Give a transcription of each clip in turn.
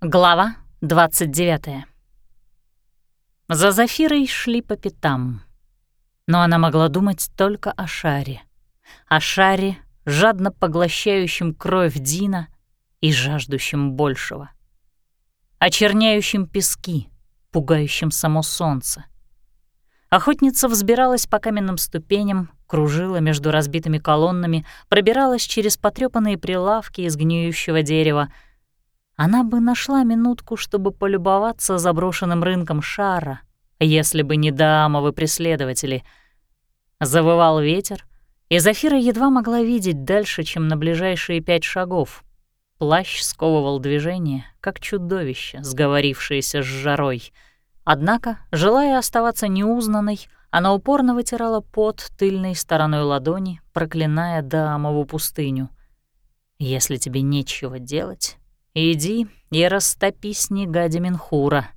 Глава 29. За Зафирой шли по пятам. Но она могла думать только о шаре. О шаре, жадно поглощающем кровь Дина и жаждущем большего. Очерняющем пески, пугающем само солнце. Охотница взбиралась по каменным ступеням, кружила между разбитыми колоннами, пробиралась через потрёпанные прилавки из гниющего дерева — она бы нашла минутку, чтобы полюбоваться заброшенным рынком шара, если бы не дамовы преследователи. Завывал ветер, и Зафира едва могла видеть дальше, чем на ближайшие пять шагов. Плащ сковывал движение, как чудовище, сговорившееся с жарой. Однако, желая оставаться неузнанной, она упорно вытирала пот тыльной стороной ладони, проклиная дамову пустыню. «Если тебе нечего делать, Иди и растопи снега Деменхура.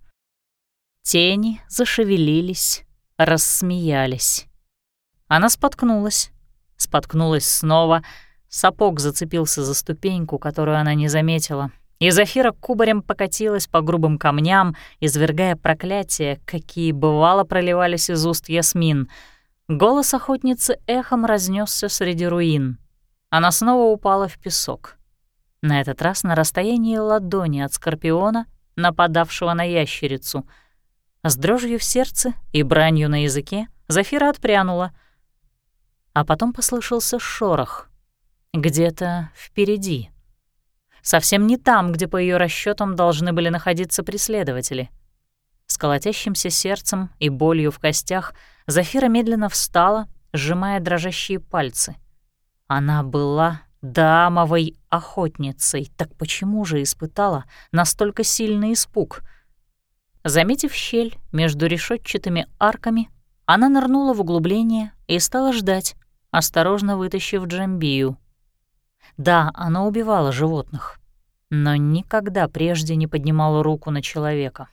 Тени зашевелились, рассмеялись. Она споткнулась, споткнулась снова, сапог зацепился за ступеньку, которую она не заметила, и Зафира кубарем покатилась по грубым камням, извергая проклятия, какие бывало проливались из уст Ясмин. Голос охотницы эхом разнесся среди руин. Она снова упала в песок на этот раз на расстоянии ладони от скорпиона, нападавшего на ящерицу. С дрожью в сердце и бранью на языке Зафира отпрянула. А потом послышался шорох. Где-то впереди. Совсем не там, где по ее расчетам должны были находиться преследователи. С колотящимся сердцем и болью в костях Зафира медленно встала, сжимая дрожащие пальцы. Она была дамовой охотницей, так почему же испытала настолько сильный испуг? Заметив щель между решетчатыми арками, она нырнула в углубление и стала ждать, осторожно вытащив джамбию. Да, она убивала животных, но никогда прежде не поднимала руку на человека.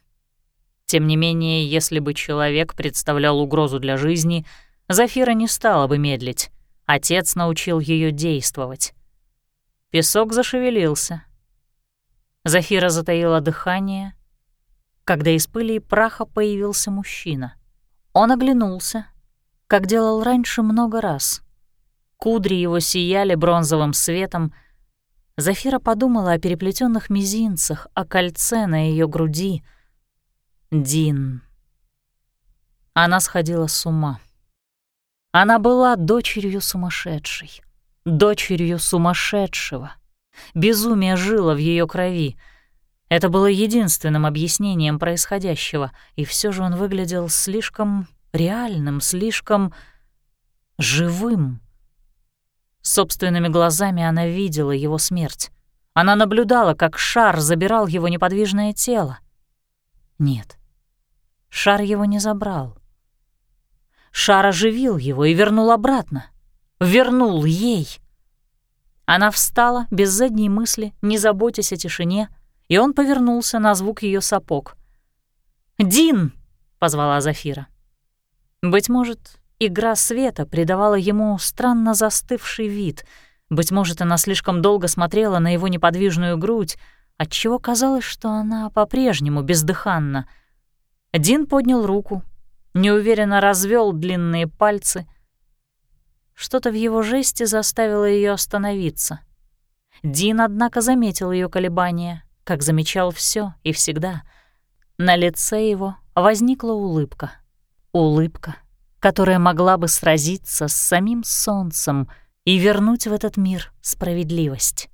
Тем не менее, если бы человек представлял угрозу для жизни, Зафира не стала бы медлить. Отец научил ее действовать. Песок зашевелился. Зафира затаила дыхание, когда из пыли и праха появился мужчина. Он оглянулся, как делал раньше много раз. Кудри его сияли бронзовым светом. Зафира подумала о переплетенных мизинцах, о кольце на ее груди. Дин. Она сходила с ума. Она была дочерью сумасшедшей дочерью сумасшедшего. Безумие жило в ее крови. Это было единственным объяснением происходящего, и все же он выглядел слишком реальным, слишком живым. Собственными глазами она видела его смерть. Она наблюдала, как шар забирал его неподвижное тело. Нет, шар его не забрал. Шар оживил его и вернул обратно — вернул ей. Она встала без задней мысли, не заботясь о тишине, и он повернулся на звук ее сапог. «Дин!» — позвала Зафира. Быть может, игра света придавала ему странно застывший вид. Быть может, она слишком долго смотрела на его неподвижную грудь, отчего казалось, что она по-прежнему бездыханна. Дин поднял руку, неуверенно развел длинные пальцы — что-то в его жесте заставило ее остановиться. Дин, однако, заметил ее колебания, как замечал все и всегда. На лице его возникла улыбка. Улыбка, которая могла бы сразиться с самим солнцем и вернуть в этот мир справедливость.